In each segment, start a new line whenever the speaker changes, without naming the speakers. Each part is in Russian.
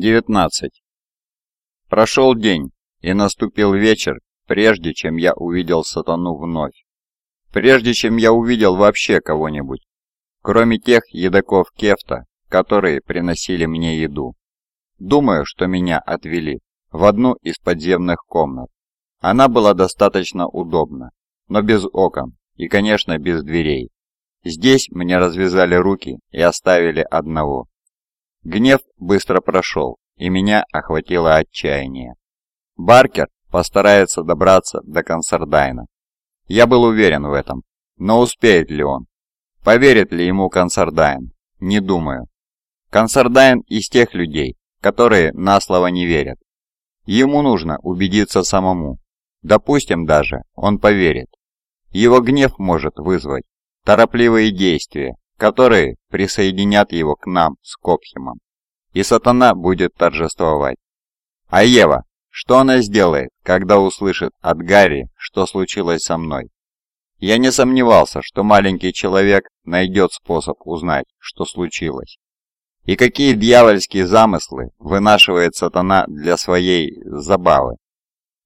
19. Прошел день, и наступил вечер, прежде чем я увидел сатану вновь. Прежде чем я увидел вообще кого-нибудь, кроме тех едоков кефта, которые приносили мне еду. Думаю, что меня отвели в одну из подземных комнат. Она была достаточно удобна, но без окон и, конечно, без дверей. Здесь мне развязали руки и оставили одного. Гнев быстро прошел, и меня охватило отчаяние. Баркер постарается добраться до Консердайна. Я был уверен в этом, но успеет ли он? Поверит ли ему Консердайн? Не думаю. Консердайн из тех людей, которые на слово не верят. Ему нужно убедиться самому. Допустим даже, он поверит. Его гнев может вызвать торопливые действия, которые присоединят его к нам с Копхимом, и сатана будет торжествовать. А Ева, что она сделает, когда услышит от Гарри, что случилось со мной? Я не сомневался, что маленький человек найдет способ узнать, что случилось. И какие дьявольские замыслы вынашивает сатана для своей забавы.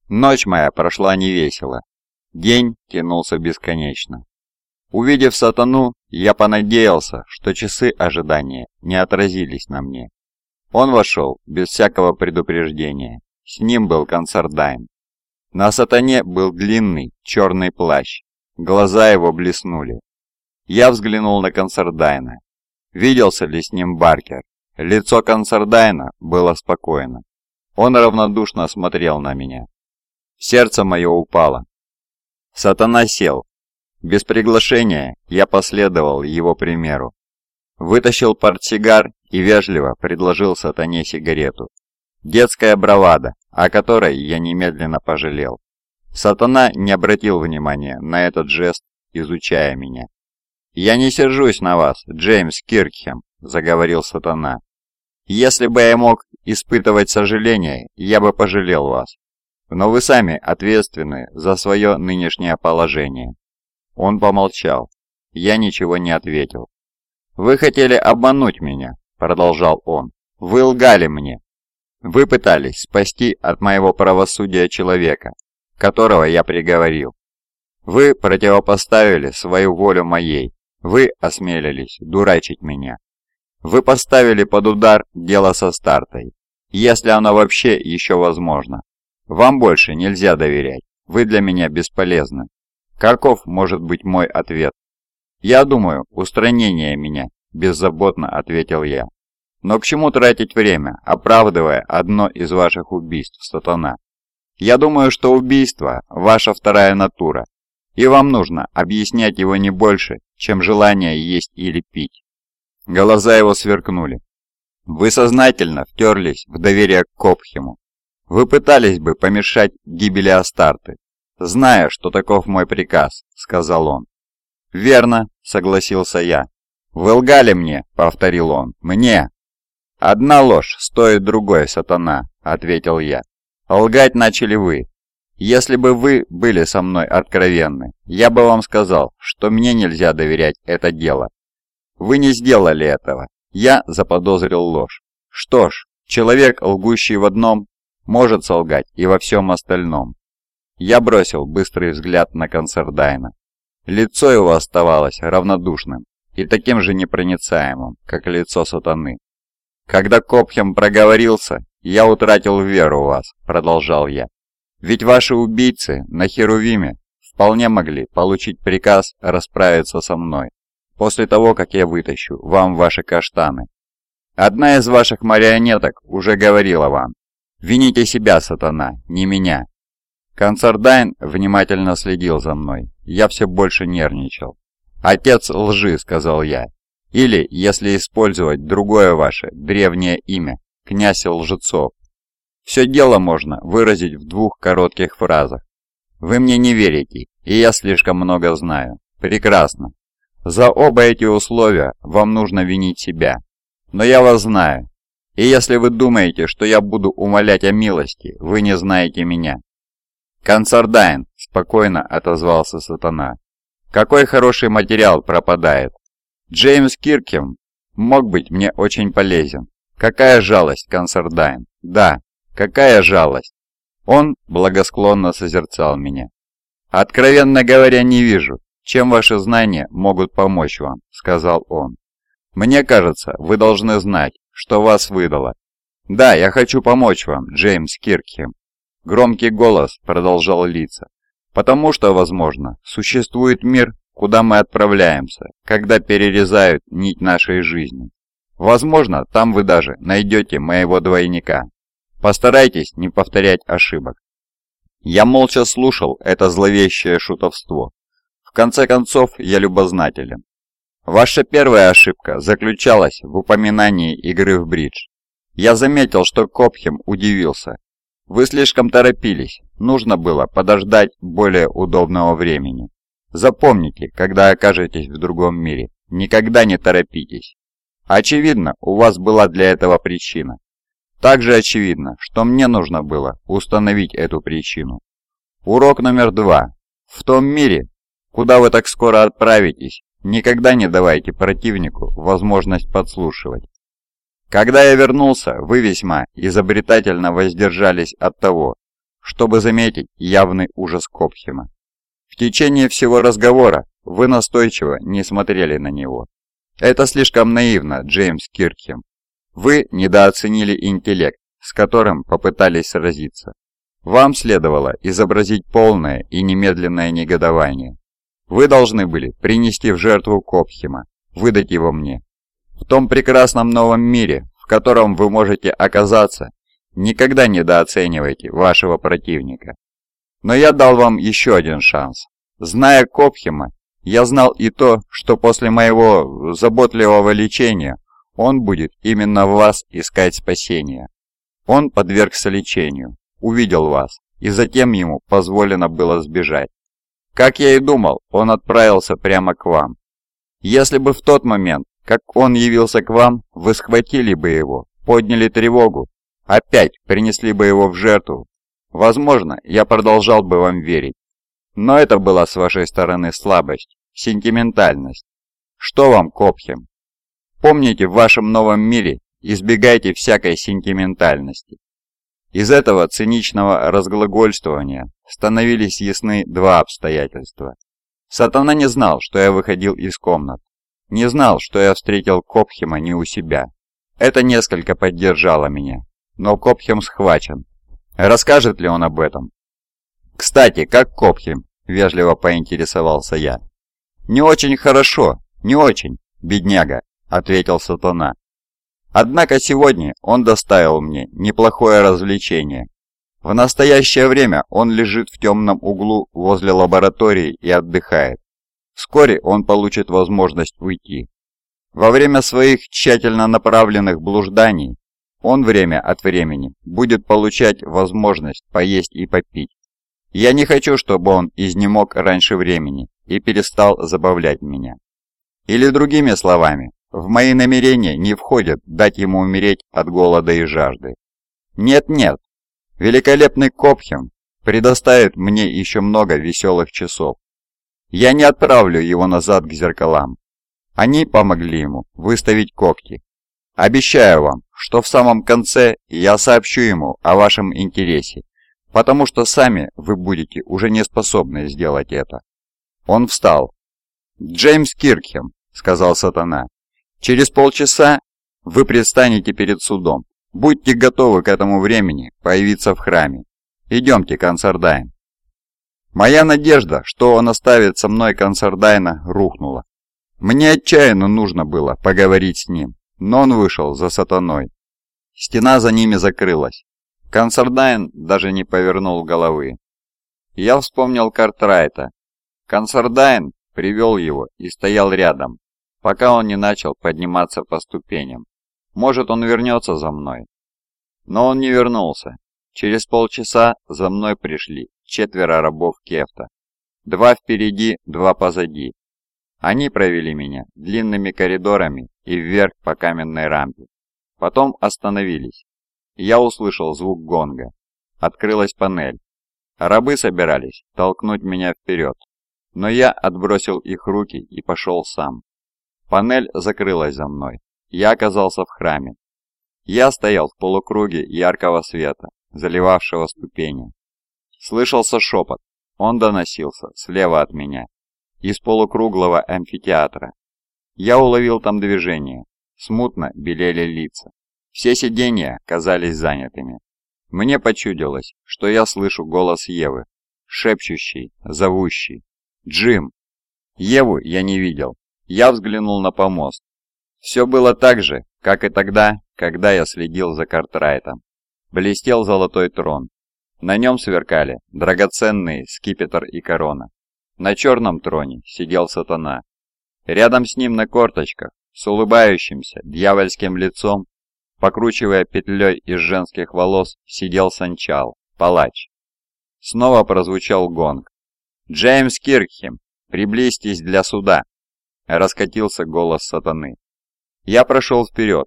Ночь моя прошла невесело. День тянулся бесконечно. Увидев сатану, я понадеялся, что часы ожидания не отразились на мне. Он вошел без всякого предупреждения. С ним был концердайн. На сатане был длинный черный плащ. Глаза его блеснули. Я взглянул на концердайна. Виделся ли с ним Баркер? Лицо концердайна было спокойно. Он равнодушно смотрел на меня. Сердце мое упало. Сатана сел, без приглашения я последовал его примеру. Вытащил портсигар и вежливо предложил сатане сигарету. Детская бравада, о которой я немедленно пожалел. Сатана не обратил внимания на этот жест, изучая меня. «Я не сержусь на вас, Джеймс Киркхем», — заговорил Сатана. «Если бы я мог испытывать сожаление, я бы пожалел вас. Но вы сами ответственны за свое нынешнее положение. Он помолчал. Я ничего не ответил. «Вы хотели обмануть меня», — продолжал он. «Вы лгали мне. Вы пытались спасти от моего правосудия человека, которого я приговорил. Вы противопоставили свою волю моей. Вы осмелились дурачить меня. Вы поставили под удар дело со стартой, если оно вообще еще возможно. Вам больше нельзя доверять. Вы для меня бесполезны. Каков может быть мой ответ? Я думаю, устранение меня, беззаботно ответил я. Но к чему тратить время, оправдывая одно из ваших убийств, сатана? Я думаю, что убийство – ваша вторая натура, и вам нужно объяснять его не больше, чем желание есть или пить. Глаза его сверкнули. Вы сознательно втерлись в доверие к Копхему. Вы пытались бы помешать гибели Астарты, Зная, что таков мой приказ», — сказал он. «Верно», — согласился я. «Вы лгали мне», — повторил он. «Мне». «Одна ложь стоит другой, сатана», — ответил я. «Лгать начали вы. Если бы вы были со мной откровенны, я бы вам сказал, что мне нельзя доверять это дело. Вы не сделали этого. Я заподозрил ложь. Что ж, человек, лгущий в одном, может солгать и во всем остальном. Я бросил быстрый взгляд на Консердайна. Лицо его оставалось равнодушным и таким же непроницаемым, как лицо сатаны. «Когда Копхем проговорился, я утратил веру в вас», — продолжал я. «Ведь ваши убийцы на Херувиме вполне могли получить приказ расправиться со мной после того, как я вытащу вам ваши каштаны. Одна из ваших марионеток уже говорила вам, «Вините себя, сатана, не меня». Концердайн внимательно следил за мной. Я все больше нервничал. «Отец лжи», — сказал я. «Или, если использовать другое ваше древнее имя, князь лжецов». Все дело можно выразить в двух коротких фразах. «Вы мне не верите, и я слишком много знаю». Прекрасно. За оба эти условия вам нужно винить себя. Но я вас знаю. И если вы думаете, что я буду умолять о милости, вы не знаете меня. «Консордайн!» – спокойно отозвался Сатана. «Какой хороший материал пропадает! Джеймс Киркем мог быть мне очень полезен. Какая жалость, Консордайн! Да, какая жалость!» Он благосклонно созерцал меня. «Откровенно говоря, не вижу, чем ваши знания могут помочь вам», – сказал он. «Мне кажется, вы должны знать, что вас выдало». «Да, я хочу помочь вам, Джеймс Киркхем. Громкий голос продолжал литься. «Потому что, возможно, существует мир, куда мы отправляемся, когда перерезают нить нашей жизни. Возможно, там вы даже найдете моего двойника. Постарайтесь не повторять ошибок». Я молча слушал это зловещее шутовство. В конце концов, я любознателен. Ваша первая ошибка заключалась в упоминании игры в бридж. Я заметил, что Копхем удивился, вы слишком торопились, нужно было подождать более удобного времени. Запомните, когда окажетесь в другом мире, никогда не торопитесь. Очевидно, у вас была для этого причина. Также очевидно, что мне нужно было установить эту причину. Урок номер два. В том мире, куда вы так скоро отправитесь, никогда не давайте противнику возможность подслушивать. Когда я вернулся, вы весьма изобретательно воздержались от того, чтобы заметить явный ужас Копхема. В течение всего разговора вы настойчиво не смотрели на него. Это слишком наивно, Джеймс Киркхем. Вы недооценили интеллект, с которым попытались сразиться. Вам следовало изобразить полное и немедленное негодование. Вы должны были принести в жертву Копхема, выдать его мне. В том прекрасном новом мире, в котором вы можете оказаться, никогда недооценивайте вашего противника. Но я дал вам еще один шанс. Зная Копхема, я знал и то, что после моего заботливого лечения он будет именно в вас искать спасения. Он подвергся лечению, увидел вас, и затем ему позволено было сбежать. Как я и думал, он отправился прямо к вам. Если бы в тот момент как он явился к вам, вы схватили бы его, подняли тревогу, опять принесли бы его в жертву. Возможно, я продолжал бы вам верить. Но это была с вашей стороны слабость, сентиментальность. Что вам, Копхем? Помните, в вашем новом мире избегайте всякой сентиментальности. Из этого циничного разглагольствования становились ясны два обстоятельства. Сатана не знал, что я выходил из комнат. Не знал, что я встретил Копхема не у себя. Это несколько поддержало меня. Но Копхем схвачен. Расскажет ли он об этом? «Кстати, как Копхем?» – вежливо поинтересовался я. «Не очень хорошо, не очень, бедняга», – ответил Сатана. «Однако сегодня он доставил мне неплохое развлечение. В настоящее время он лежит в темном углу возле лаборатории и отдыхает. Вскоре он получит возможность уйти. Во время своих тщательно направленных блужданий он время от времени будет получать возможность поесть и попить. Я не хочу, чтобы он изнемог раньше времени и перестал забавлять меня. Или другими словами, в мои намерения не входит дать ему умереть от голода и жажды. Нет-нет, великолепный Копхем предоставит мне еще много веселых часов, я не отправлю его назад к зеркалам. Они помогли ему выставить когти. Обещаю вам, что в самом конце я сообщу ему о вашем интересе, потому что сами вы будете уже не способны сделать это. Он встал. «Джеймс Киркхем», — сказал сатана, — «через полчаса вы предстанете перед судом. Будьте готовы к этому времени появиться в храме. Идемте, консардайн». Моя надежда, что он оставит со мной концерт рухнула. Мне отчаянно нужно было поговорить с ним, но он вышел за сатаной. Стена за ними закрылась. Консердайн даже не повернул головы. Я вспомнил Картрайта. Консердайн привел его и стоял рядом, пока он не начал подниматься по ступеням. Может, он вернется за мной. Но он не вернулся. Через полчаса за мной пришли четверо рабов Кефта. Два впереди, два позади. Они провели меня длинными коридорами и вверх по каменной рампе. Потом остановились. Я услышал звук гонга. Открылась панель. Рабы собирались толкнуть меня вперед, но я отбросил их руки и пошел сам. Панель закрылась за мной. Я оказался в храме. Я стоял в полукруге яркого света, заливавшего ступени. Слышался шепот. Он доносился слева от меня, из полукруглого амфитеатра. Я уловил там движение. Смутно белели лица. Все сиденья казались занятыми. Мне почудилось, что я слышу голос Евы, шепчущий, зовущий. «Джим!» Еву я не видел. Я взглянул на помост. Все было так же, как и тогда, когда я следил за Картрайтом. Блестел золотой трон. На нем сверкали драгоценные скипетр и корона. На черном троне сидел сатана. Рядом с ним на корточках, с улыбающимся дьявольским лицом, покручивая петлей из женских волос, сидел Санчал, палач. Снова прозвучал гонг. «Джеймс Киркхем, приблизьтесь для суда!» Раскатился голос сатаны. Я прошел вперед.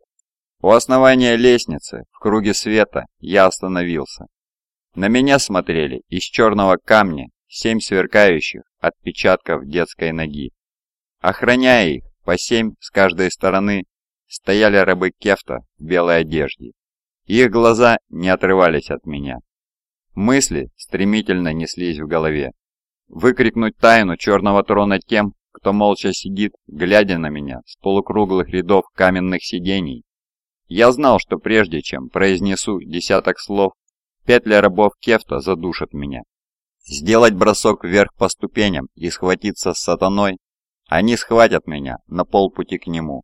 У основания лестницы, в круге света, я остановился. На меня смотрели из черного камня семь сверкающих отпечатков детской ноги. Охраняя их, по семь с каждой стороны стояли рабы Кефта в белой одежде. Их глаза не отрывались от меня. Мысли стремительно неслись в голове. Выкрикнуть тайну черного трона тем, кто молча сидит, глядя на меня с полукруглых рядов каменных сидений. Я знал, что прежде чем произнесу десяток слов, Петли рабов Кефта задушат меня. Сделать бросок вверх по ступеням и схватиться с сатаной? Они схватят меня на полпути к нему.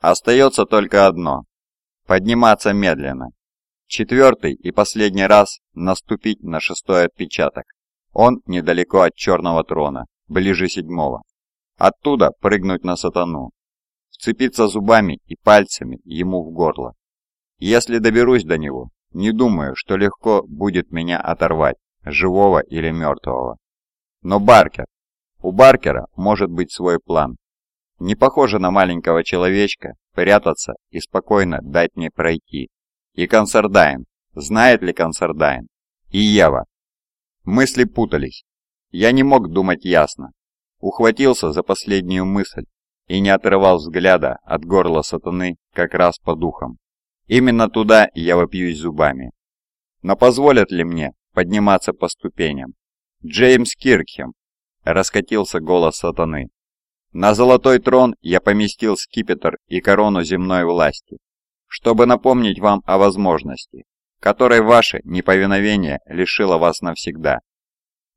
Остается только одно. Подниматься медленно. Четвертый и последний раз наступить на шестой отпечаток. Он недалеко от черного трона, ближе седьмого. Оттуда прыгнуть на сатану. Вцепиться зубами и пальцами ему в горло. Если доберусь до него, не думаю, что легко будет меня оторвать, живого или мертвого. Но Баркер. У Баркера может быть свой план. Не похоже на маленького человечка прятаться и спокойно дать мне пройти. И Консердайн. Знает ли Консердайн? И Ева. Мысли путались. Я не мог думать ясно. Ухватился за последнюю мысль и не отрывал взгляда от горла сатаны как раз по духам. Именно туда я вопьюсь зубами. Но позволят ли мне подниматься по ступеням? Джеймс Киркхем, раскатился голос сатаны. На золотой трон я поместил скипетр и корону земной власти, чтобы напомнить вам о возможности, которой ваше неповиновение лишило вас навсегда.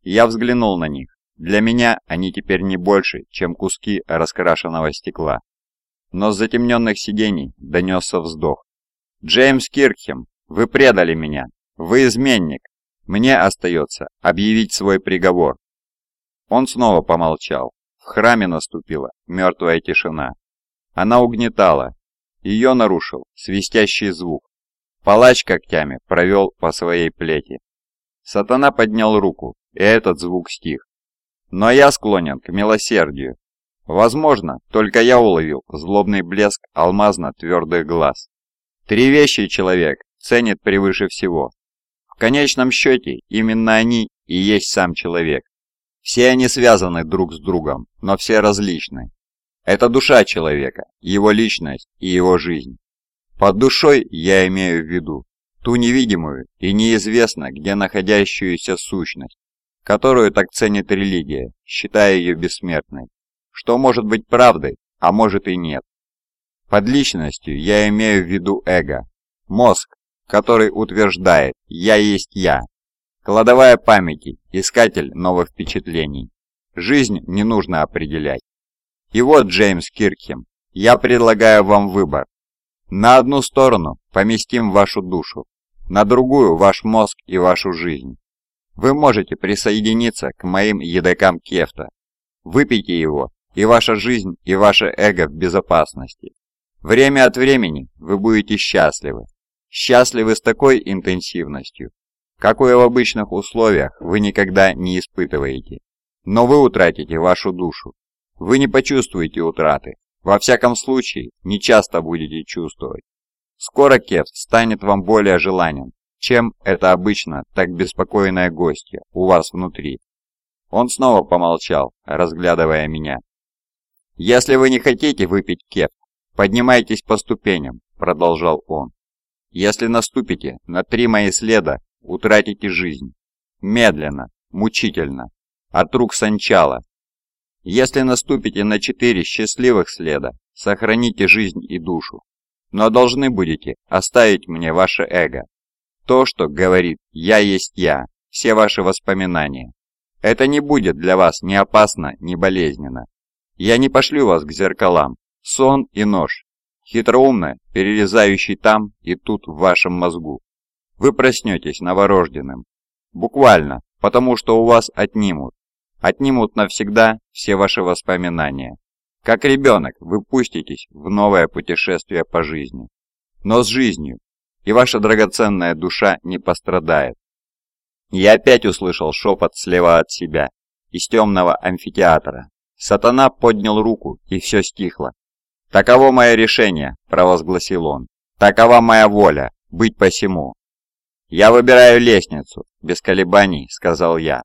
Я взглянул на них. Для меня они теперь не больше, чем куски раскрашенного стекла. Но с затемненных сидений донесся вздох. «Джеймс Кирхем, вы предали меня. Вы изменник. Мне остается объявить свой приговор». Он снова помолчал. В храме наступила мертвая тишина. Она угнетала. Ее нарушил свистящий звук. Палач когтями провел по своей плети. Сатана поднял руку, и этот звук стих. Но я склонен к милосердию. Возможно, только я уловил злобный блеск алмазно-твердых глаз. Три вещи человек ценит превыше всего. В конечном счете именно они и есть сам человек. Все они связаны друг с другом, но все различны. Это душа человека, его личность и его жизнь. Под душой я имею в виду ту невидимую и неизвестно где находящуюся сущность, которую так ценит религия, считая ее бессмертной. Что может быть правдой, а может и нет. Под личностью я имею в виду эго, мозг, который утверждает «я есть я», кладовая памяти, искатель новых впечатлений. Жизнь не нужно определять. И вот, Джеймс Киркхем, я предлагаю вам выбор. На одну сторону поместим вашу душу, на другую ваш мозг и вашу жизнь. Вы можете присоединиться к моим едокам кефта. Выпейте его, и ваша жизнь, и ваше эго в безопасности. Время от времени вы будете счастливы. Счастливы с такой интенсивностью, какой в обычных условиях вы никогда не испытываете. Но вы утратите вашу душу. Вы не почувствуете утраты. Во всяком случае, не часто будете чувствовать. Скоро Кевс станет вам более желанен, чем это обычно так беспокойное гостье у вас внутри. Он снова помолчал, разглядывая меня. «Если вы не хотите выпить кеф, «Поднимайтесь по ступеням», — продолжал он. «Если наступите на три мои следа, утратите жизнь. Медленно, мучительно, от рук санчала. Если наступите на четыре счастливых следа, сохраните жизнь и душу. Но должны будете оставить мне ваше эго. То, что говорит «я есть я», все ваши воспоминания. Это не будет для вас ни опасно, ни болезненно. Я не пошлю вас к зеркалам, Сон и нож, хитроумно перерезающий там и тут в вашем мозгу. Вы проснетесь новорожденным. Буквально, потому что у вас отнимут. Отнимут навсегда все ваши воспоминания. Как ребенок вы пуститесь в новое путешествие по жизни. Но с жизнью. И ваша драгоценная душа не пострадает. Я опять услышал шепот слева от себя, из темного амфитеатра. Сатана поднял руку, и все стихло. «Таково мое решение», — провозгласил он. «Такова моя воля, быть посему». «Я выбираю лестницу», — без колебаний сказал я.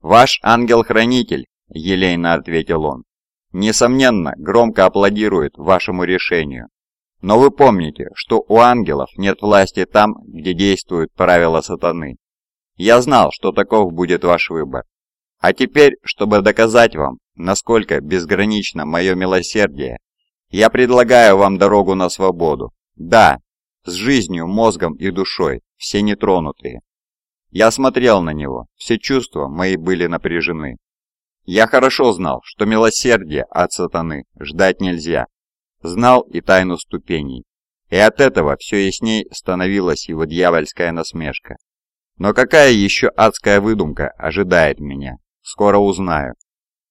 «Ваш ангел-хранитель», — елейно ответил он, — «несомненно, громко аплодирует вашему решению. Но вы помните, что у ангелов нет власти там, где действуют правила сатаны. Я знал, что таков будет ваш выбор. А теперь, чтобы доказать вам, насколько безгранично мое милосердие я предлагаю вам дорогу на свободу. Да, с жизнью, мозгом и душой, все нетронутые. Я смотрел на него, все чувства мои были напряжены. Я хорошо знал, что милосердие от сатаны ждать нельзя. Знал и тайну ступеней. И от этого все ясней становилась его дьявольская насмешка. Но какая еще адская выдумка ожидает меня? Скоро узнаю.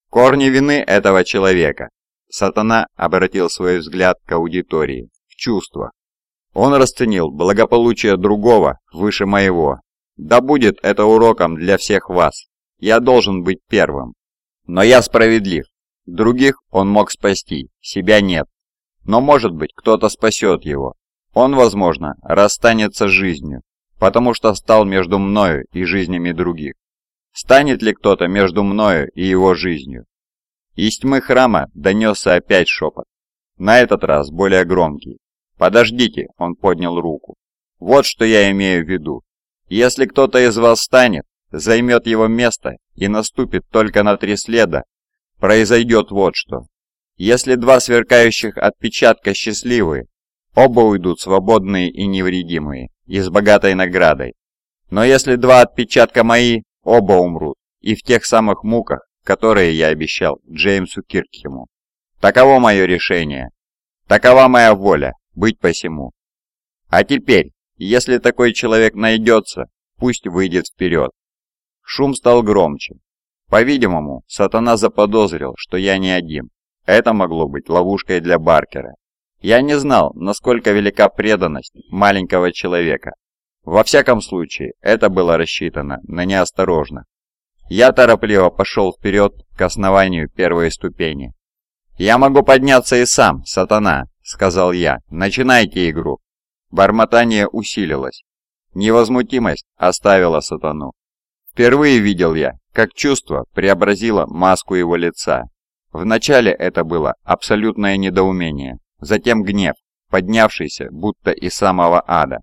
Корни вины этого человека Сатана обратил свой взгляд к аудитории, в чувствах. Он расценил благополучие другого выше моего. Да будет это уроком для всех вас. Я должен быть первым. Но я справедлив. Других он мог спасти, себя нет. Но может быть кто-то спасет его. Он, возможно, расстанется с жизнью, потому что стал между мною и жизнями других. Станет ли кто-то между мною и его жизнью? Из тьмы храма донесся опять шепот. На этот раз более громкий. «Подождите!» — он поднял руку. «Вот что я имею в виду. Если кто-то из вас станет, займет его место и наступит только на три следа, произойдет вот что. Если два сверкающих отпечатка счастливые, оба уйдут свободные и невредимые, и с богатой наградой. Но если два отпечатка мои, оба умрут, и в тех самых муках, которые я обещал Джеймсу Киркхему. Таково мое решение. Такова моя воля, быть посему. А теперь, если такой человек найдется, пусть выйдет вперед. Шум стал громче. По-видимому, сатана заподозрил, что я не один. Это могло быть ловушкой для Баркера. Я не знал, насколько велика преданность маленького человека. Во всяком случае, это было рассчитано на неосторожных. Я торопливо пошел вперед к основанию первой ступени. «Я могу подняться и сам, сатана», — сказал я. «Начинайте игру». Бормотание усилилось. Невозмутимость оставила сатану. Впервые видел я, как чувство преобразило маску его лица. Вначале это было абсолютное недоумение, затем гнев, поднявшийся будто из самого ада.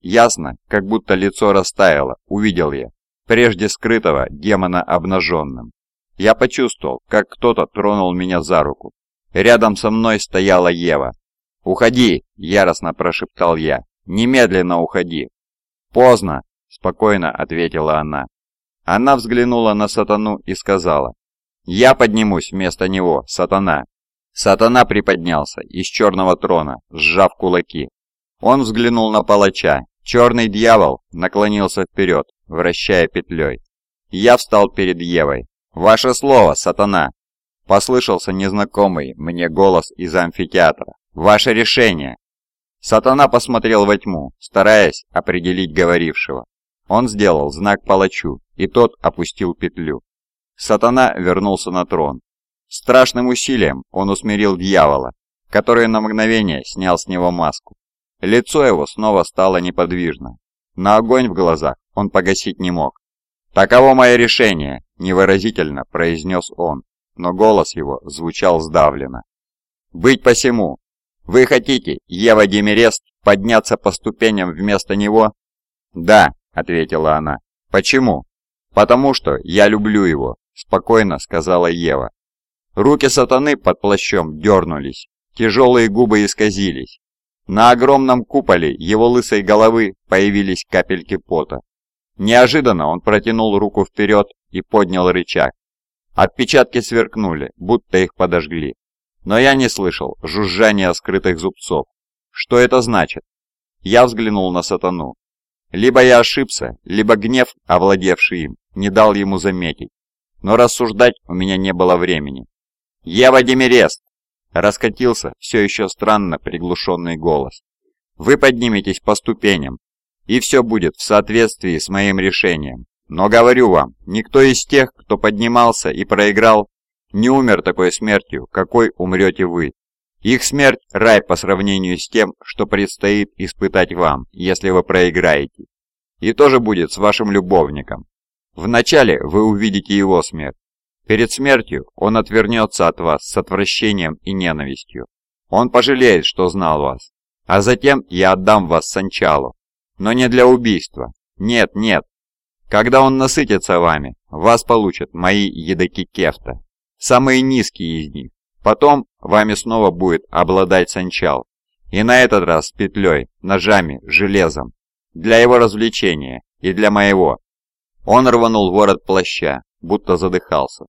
Ясно, как будто лицо растаяло, увидел я, прежде скрытого демона обнаженным. Я почувствовал, как кто-то тронул меня за руку. Рядом со мной стояла Ева. «Уходи!» – яростно прошептал я. «Немедленно уходи!» «Поздно!» – спокойно ответила она. Она взглянула на сатану и сказала. «Я поднимусь вместо него, сатана!» Сатана приподнялся из черного трона, сжав кулаки. Он взглянул на палача. Черный дьявол наклонился вперед, вращая петлей. Я встал перед Евой. «Ваше слово, сатана!» Послышался незнакомый мне голос из амфитеатра. «Ваше решение!» Сатана посмотрел во тьму, стараясь определить говорившего. Он сделал знак палачу, и тот опустил петлю. Сатана вернулся на трон. Страшным усилием он усмирил дьявола, который на мгновение снял с него маску. Лицо его снова стало неподвижно. На огонь в глазах он погасить не мог. «Таково мое решение», — невыразительно произнес он, но голос его звучал сдавленно. «Быть посему, вы хотите, Ева Демерест, подняться по ступеням вместо него?» «Да», — ответила она. «Почему?» «Потому что я люблю его», — спокойно сказала Ева. Руки сатаны под плащом дернулись, тяжелые губы исказились. На огромном куполе его лысой головы появились капельки пота. Неожиданно он протянул руку вперед и поднял рычаг. Отпечатки сверкнули, будто их подожгли. Но я не слышал жужжания скрытых зубцов. Что это значит? Я взглянул на сатану. Либо я ошибся, либо гнев, овладевший им, не дал ему заметить. Но рассуждать у меня не было времени. «Ева Демерест!» Раскатился все еще странно приглушенный голос. «Вы подниметесь по ступеням, и все будет в соответствии с моим решением. Но говорю вам, никто из тех, кто поднимался и проиграл, не умер такой смертью, какой умрете вы. Их смерть – рай по сравнению с тем, что предстоит испытать вам, если вы проиграете. И тоже будет с вашим любовником. Вначале вы увидите его смерть. Перед смертью он отвернется от вас с отвращением и ненавистью. Он пожалеет, что знал вас. А затем я отдам вас Санчалу, но не для убийства. Нет, нет. Когда он насытится вами, вас получат мои едоки кефта. Самые низкие из них. Потом вами снова будет обладать санчал. И на этот раз с петлей, ножами, железом. Для его развлечения и для моего. Он рванул ворот плаща, будто задыхался.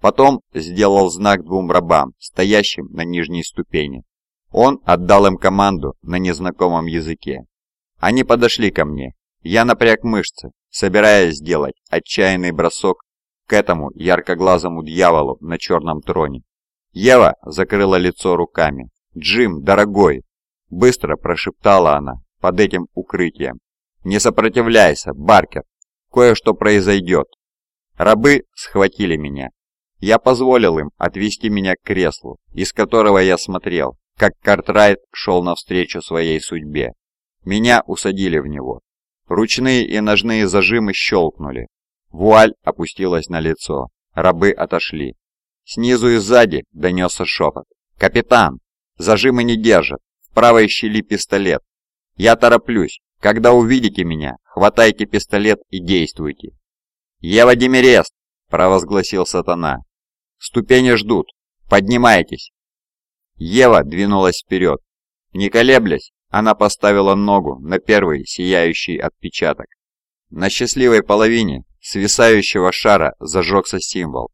Потом сделал знак двум рабам, стоящим на нижней ступени. Он отдал им команду на незнакомом языке. Они подошли ко мне. Я напряг мышцы, собираясь сделать отчаянный бросок к этому яркоглазому дьяволу на черном троне. Ева закрыла лицо руками. «Джим, дорогой!» Быстро прошептала она под этим укрытием. «Не сопротивляйся, Баркер! Кое-что произойдет!» Рабы схватили меня. Я позволил им отвести меня к креслу, из которого я смотрел, как Картрайт шел навстречу своей судьбе. Меня усадили в него. Ручные и ножные зажимы щелкнули. Вуаль опустилась на лицо. Рабы отошли. Снизу и сзади донесся шепот. «Капитан! Зажимы не держат! В правой щели пистолет! Я тороплюсь! Когда увидите меня, хватайте пистолет и действуйте!» «Ева Демерест!» – провозгласил сатана. «Ступени ждут! Поднимайтесь!» Ева двинулась вперед. Не колеблясь, она поставила ногу на первый сияющий отпечаток. На счастливой половине свисающего шара зажегся символ.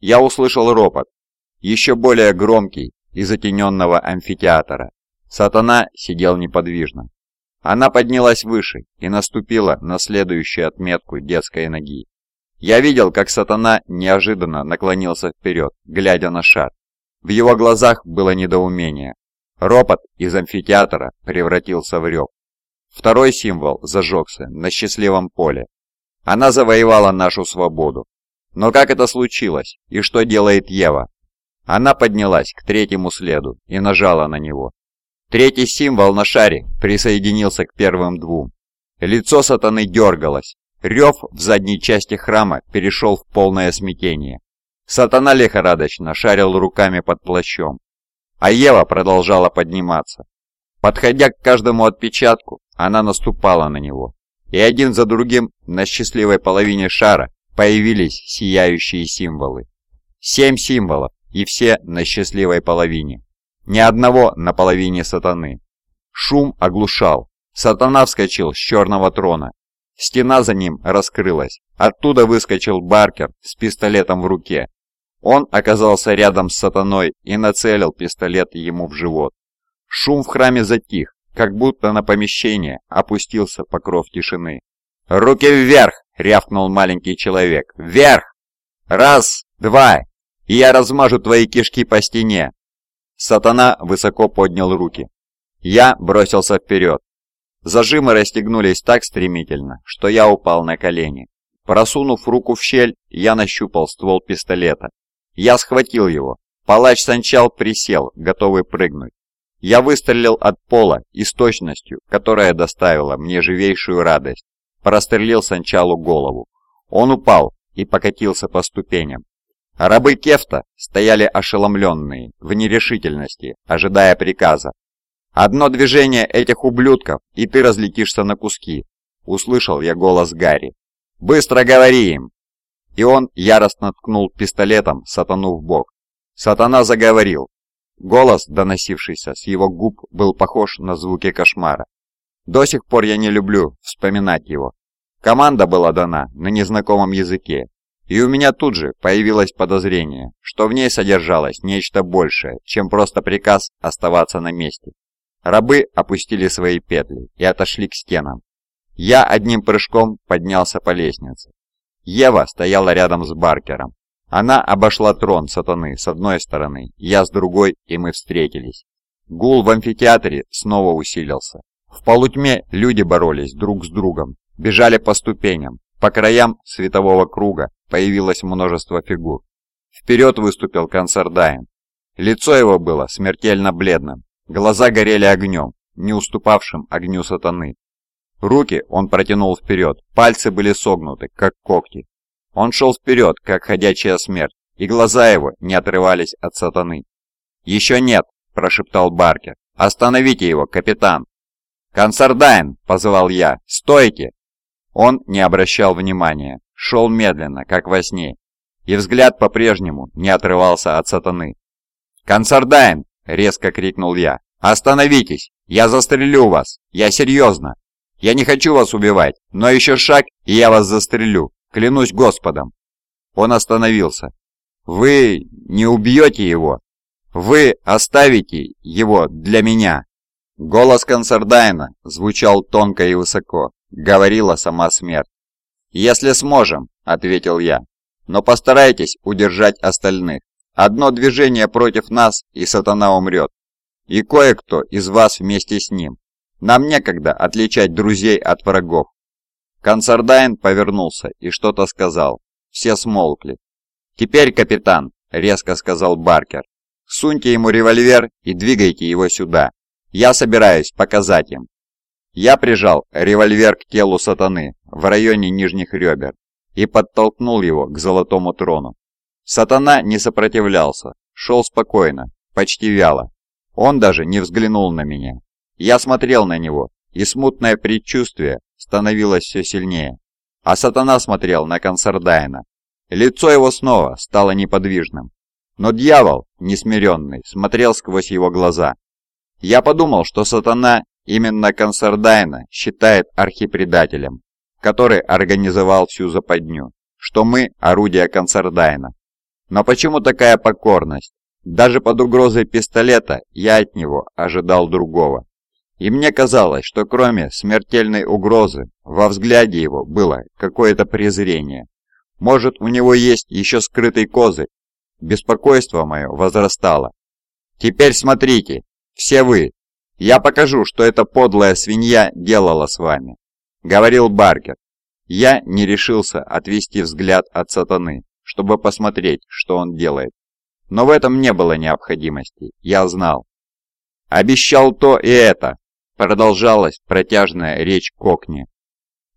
Я услышал ропот, еще более громкий из затененного амфитеатра. Сатана сидел неподвижно. Она поднялась выше и наступила на следующую отметку детской ноги. Я видел, как сатана неожиданно наклонился вперед, глядя на шар. В его глазах было недоумение, Ропот из амфитеатра превратился в рев. Второй символ зажегся на счастливом поле. Она завоевала нашу свободу. Но как это случилось и что делает Ева? Она поднялась к третьему следу и нажала на него. Третий символ на шаре присоединился к первым двум. Лицо сатаны дергалось. Рев в задней части храма перешел в полное смятение. Сатана лихорадочно шарил руками под плащом а Ева продолжала подниматься. Подходя к каждому отпечатку, она наступала на него, и один за другим на счастливой половине шара появились сияющие символы. Семь символов, и все на счастливой половине. Ни одного на половине сатаны. Шум оглушал. Сатана вскочил с черного трона. Стена за ним раскрылась. Оттуда выскочил Баркер с пистолетом в руке. Он оказался рядом с сатаной и нацелил пистолет ему в живот. Шум в храме затих, как будто на помещение опустился покров тишины. «Руки вверх!» — рявкнул маленький человек. «Вверх! Раз, два, и я размажу твои кишки по стене!» Сатана высоко поднял руки. Я бросился вперед. Зажимы расстегнулись так стремительно, что я упал на колени. Просунув руку в щель, я нащупал ствол пистолета я схватил его. Палач санчал присел, готовый прыгнуть. Я выстрелил от пола и с точностью, которая доставила мне живейшую радость, прострелил санчалу голову. Он упал и покатился по ступеням. Рабы Кефта стояли ошеломленные, в нерешительности, ожидая приказа. «Одно движение этих ублюдков, и ты разлетишься на куски», — услышал я голос Гарри. «Быстро говори им!» и он яростно ткнул пистолетом сатану в бок. Сатана заговорил. Голос, доносившийся с его губ, был похож на звуки кошмара. До сих пор я не люблю вспоминать его. Команда была дана на незнакомом языке, и у меня тут же появилось подозрение, что в ней содержалось нечто большее, чем просто приказ оставаться на месте. Рабы опустили свои петли и отошли к стенам. Я одним прыжком поднялся по лестнице. Ева стояла рядом с Баркером. Она обошла трон сатаны с одной стороны, я с другой, и мы встретились. Гул в амфитеатре снова усилился. В полутьме люди боролись друг с другом, бежали по ступеням. По краям светового круга появилось множество фигур. Вперед выступил Консердайн. Лицо его было смертельно бледным, глаза горели огнем, не уступавшим огню сатаны. Руки он протянул вперед, пальцы были согнуты, как когти. Он шел вперед, как ходячая смерть, и глаза его не отрывались от сатаны. «Еще нет!» – прошептал Баркер. «Остановите его, капитан!» «Консардайн!» – позвал я. «Стойте!» Он не обращал внимания, шел медленно, как во сне, и взгляд по-прежнему не отрывался от сатаны. «Консардайн!» – резко крикнул я. «Остановитесь! Я застрелю вас! Я серьезно!» Я не хочу вас убивать, но еще шаг, и я вас застрелю. Клянусь Господом!» Он остановился. «Вы не убьете его? Вы оставите его для меня!» Голос Консардайна звучал тонко и высоко. Говорила сама смерть. «Если сможем», — ответил я. «Но постарайтесь удержать остальных. Одно движение против нас, и сатана умрет. И кое-кто из вас вместе с ним. Нам некогда отличать друзей от врагов. Консардайн повернулся и что-то сказал. Все смолкли. «Теперь, капитан», — резко сказал Баркер, — «суньте ему револьвер и двигайте его сюда. Я собираюсь показать им». Я прижал револьвер к телу сатаны в районе нижних ребер и подтолкнул его к золотому трону. Сатана не сопротивлялся, шел спокойно, почти вяло. Он даже не взглянул на меня. Я смотрел на него, и смутное предчувствие становилось все сильнее. А сатана смотрел на Консердайна. Лицо его снова стало неподвижным. Но дьявол, несмиренный, смотрел сквозь его глаза. Я подумал, что сатана именно Консердайна считает архипредателем, который организовал всю западню, что мы – орудие Консердайна. Но почему такая покорность? Даже под угрозой пистолета я от него ожидал другого. И мне казалось, что кроме смертельной угрозы, во взгляде его было какое-то презрение. Может, у него есть еще скрытый козырь? Беспокойство мое возрастало. «Теперь смотрите, все вы! Я покажу, что эта подлая свинья делала с вами!» — говорил Баркер. Я не решился отвести взгляд от сатаны, чтобы посмотреть, что он делает. Но в этом не было необходимости, я знал. «Обещал то и это», продолжалась протяжная речь Кокни.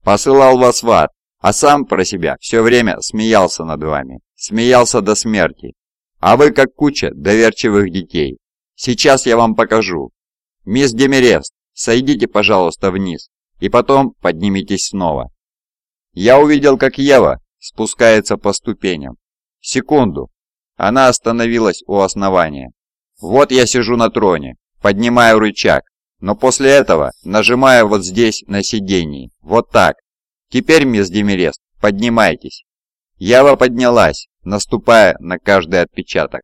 «Посылал вас в ад, а сам про себя все время смеялся над вами, смеялся до смерти. А вы как куча доверчивых детей. Сейчас я вам покажу. Мисс Демерест, сойдите, пожалуйста, вниз, и потом поднимитесь снова». Я увидел, как Ева спускается по ступеням. Секунду. Она остановилась у основания. Вот я сижу на троне, поднимаю рычаг, но после этого нажимая вот здесь на сидении. Вот так. Теперь, мисс Демерест, поднимайтесь. Ява поднялась, наступая на каждый отпечаток.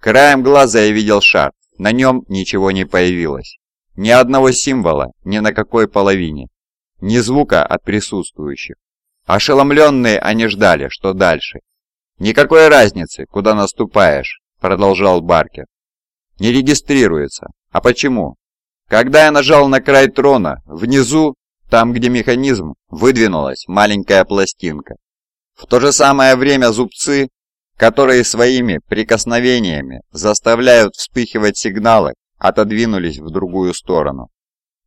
Краем глаза я видел шар. На нем ничего не появилось. Ни одного символа, ни на какой половине. Ни звука от присутствующих. Ошеломленные они ждали, что дальше. «Никакой разницы, куда наступаешь», — продолжал Баркер. «Не регистрируется. А почему? Когда я нажал на край трона, внизу, там где механизм, выдвинулась маленькая пластинка. В то же самое время зубцы, которые своими прикосновениями заставляют вспыхивать сигналы, отодвинулись в другую сторону.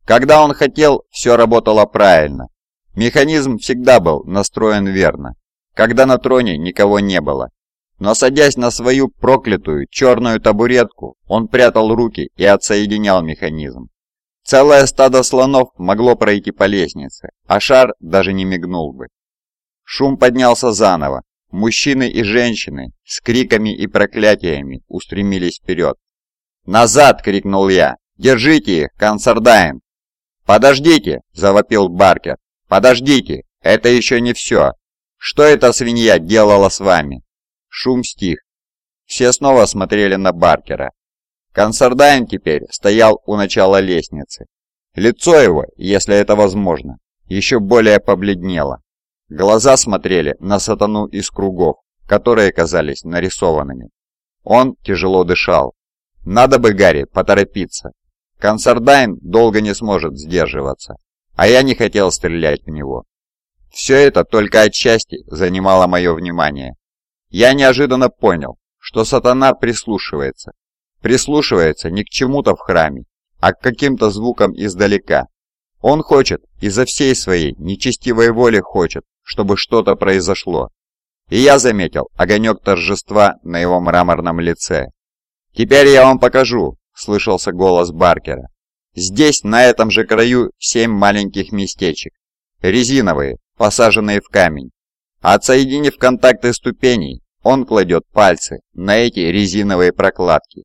Когда он хотел, все работало правильно. Механизм всегда был настроен верно, когда на троне никого не было. Но садясь на свою проклятую черную табуретку, он прятал руки и отсоединял механизм. Целое стадо слонов могло пройти по лестнице, а шар даже не мигнул бы. Шум поднялся заново. Мужчины и женщины с криками и проклятиями устремились вперед. «Назад!» — крикнул я. «Держите их, консардайн!» «Подождите!» — завопил Баркер. «Подождите! Это еще не все! Что эта свинья делала с вами?» Шум стих. Все снова смотрели на Баркера. Консердайн теперь стоял у начала лестницы. Лицо его, если это возможно, еще более побледнело. Глаза смотрели на сатану из кругов, которые казались нарисованными. Он тяжело дышал. Надо бы Гарри поторопиться. Консердайн долго не сможет сдерживаться, а я не хотел стрелять в него. Все это только отчасти занимало мое внимание. Я неожиданно понял, что сатана прислушивается. Прислушивается не к чему-то в храме, а к каким-то звукам издалека. Он хочет, изо всей своей нечестивой воли хочет, чтобы что-то произошло. И я заметил огонек торжества на его мраморном лице. «Теперь я вам покажу», — слышался голос Баркера. «Здесь, на этом же краю, семь маленьких местечек. Резиновые, посаженные в камень. Отсоединив контакты ступеней, он кладет пальцы на эти резиновые прокладки.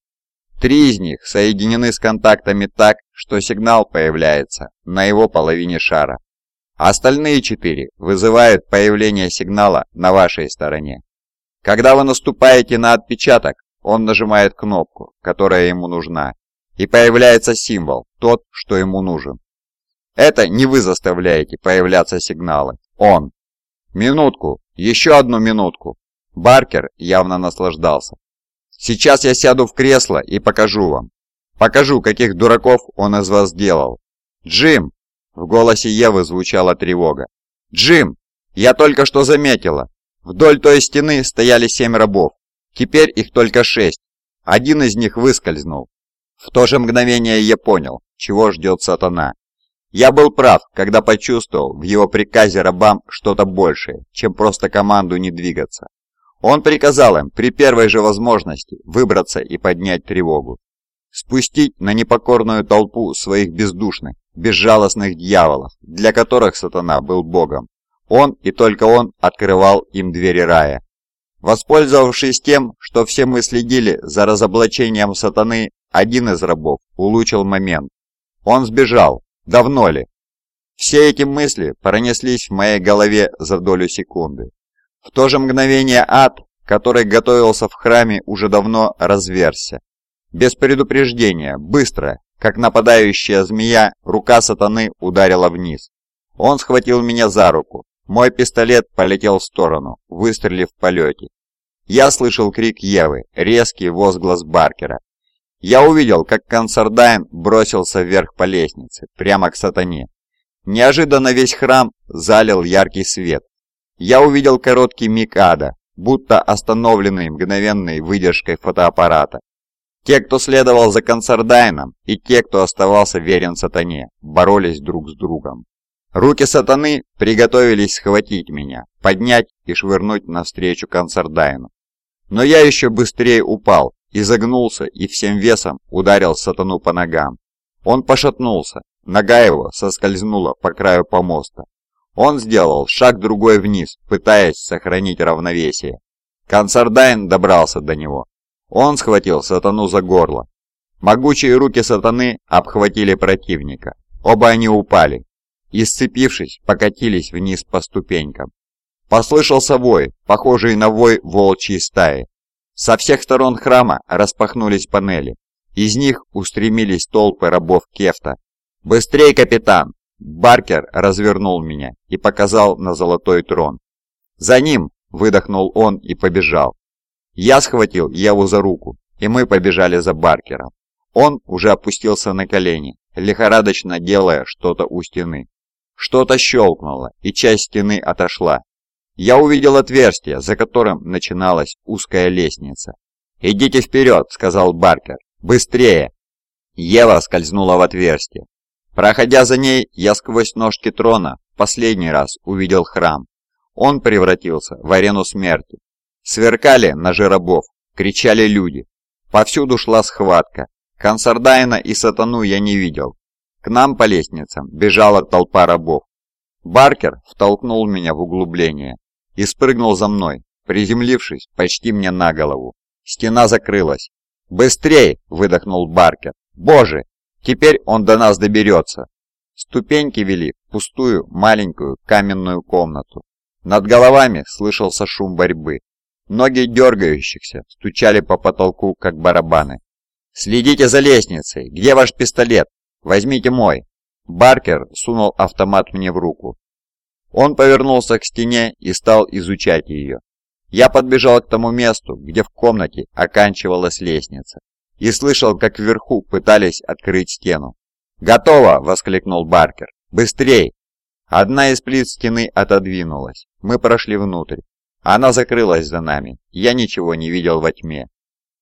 Три из них соединены с контактами так, что сигнал появляется на его половине шара. Остальные четыре вызывают появление сигнала на вашей стороне. Когда вы наступаете на отпечаток, он нажимает кнопку, которая ему нужна, и появляется символ, тот, что ему нужен. Это не вы заставляете появляться сигналы, он. «Минутку, еще одну минутку!» Баркер явно наслаждался. «Сейчас я сяду в кресло и покажу вам. Покажу, каких дураков он из вас делал. Джим!» В голосе Евы звучала тревога. «Джим, я только что заметила. Вдоль той стены стояли семь рабов. Теперь их только шесть. Один из них выскользнул. В то же мгновение я понял, чего ждет сатана. Я был прав, когда почувствовал в его приказе рабам что-то большее, чем просто команду не двигаться. Он приказал им при первой же возможности выбраться и поднять тревогу. Спустить на непокорную толпу своих бездушных, безжалостных дьяволов, для которых сатана был богом. Он и только он открывал им двери рая. Воспользовавшись тем, что все мы следили за разоблачением сатаны, один из рабов улучил момент. Он сбежал, Давно ли? Все эти мысли пронеслись в моей голове за долю секунды. В то же мгновение ад, который готовился в храме, уже давно разверся. Без предупреждения, быстро, как нападающая змея, рука сатаны ударила вниз. Он схватил меня за руку. Мой пистолет полетел в сторону, выстрелив в полете. Я слышал крик Евы, резкий возглас Баркера. Я увидел, как консордайм бросился вверх по лестнице, прямо к сатане. Неожиданно весь храм залил яркий свет. Я увидел короткий миг ада, будто остановленный мгновенной выдержкой фотоаппарата. Те, кто следовал за консордайном, и те, кто оставался верен сатане, боролись друг с другом. Руки сатаны приготовились схватить меня, поднять и швырнуть навстречу консордайну. Но я еще быстрее упал, изогнулся и всем весом ударил сатану по ногам. Он пошатнулся, нога его соскользнула по краю помоста. Он сделал шаг-другой вниз, пытаясь сохранить равновесие. Консардайн добрался до него. Он схватил сатану за горло. Могучие руки сатаны обхватили противника. Оба они упали. И, сцепившись, покатились вниз по ступенькам. Послышался вой, похожий на вой волчьей стаи. Со всех сторон храма распахнулись панели. Из них устремились толпы рабов Кефта. «Быстрей, капитан!» Баркер развернул меня и показал на золотой трон. «За ним!» – выдохнул он и побежал. Я схватил Еву за руку, и мы побежали за Баркером. Он уже опустился на колени, лихорадочно делая что-то у стены. Что-то щелкнуло, и часть стены отошла, я увидел отверстие, за которым начиналась узкая лестница. «Идите вперед!» — сказал Баркер. «Быстрее!» Ева скользнула в отверстие. Проходя за ней, я сквозь ножки трона последний раз увидел храм. Он превратился в арену смерти. Сверкали на жиробов, кричали люди. Повсюду шла схватка. Консардайна и сатану я не видел. К нам по лестницам бежала толпа рабов. Баркер втолкнул меня в углубление и спрыгнул за мной, приземлившись почти мне на голову. Стена закрылась. «Быстрей!» — выдохнул Баркер. «Боже! Теперь он до нас доберется!» Ступеньки вели в пустую маленькую каменную комнату. Над головами слышался шум борьбы. Ноги дергающихся стучали по потолку, как барабаны. «Следите за лестницей! Где ваш пистолет? Возьмите мой!» Баркер сунул автомат мне в руку. Он повернулся к стене и стал изучать ее. Я подбежал к тому месту, где в комнате оканчивалась лестница, и слышал, как вверху пытались открыть стену. «Готово!» – воскликнул Баркер. «Быстрей!» Одна из плит стены отодвинулась. Мы прошли внутрь. Она закрылась за нами. Я ничего не видел во тьме.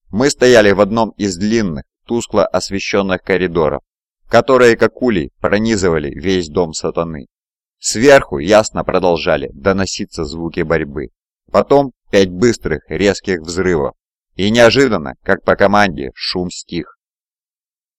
Мы стояли в одном из длинных, тускло освещенных коридоров, которые, как улей, пронизывали весь дом сатаны. Сверху ясно продолжали доноситься звуки борьбы. Потом пять быстрых, резких взрывов. И неожиданно, как по команде, шум стих.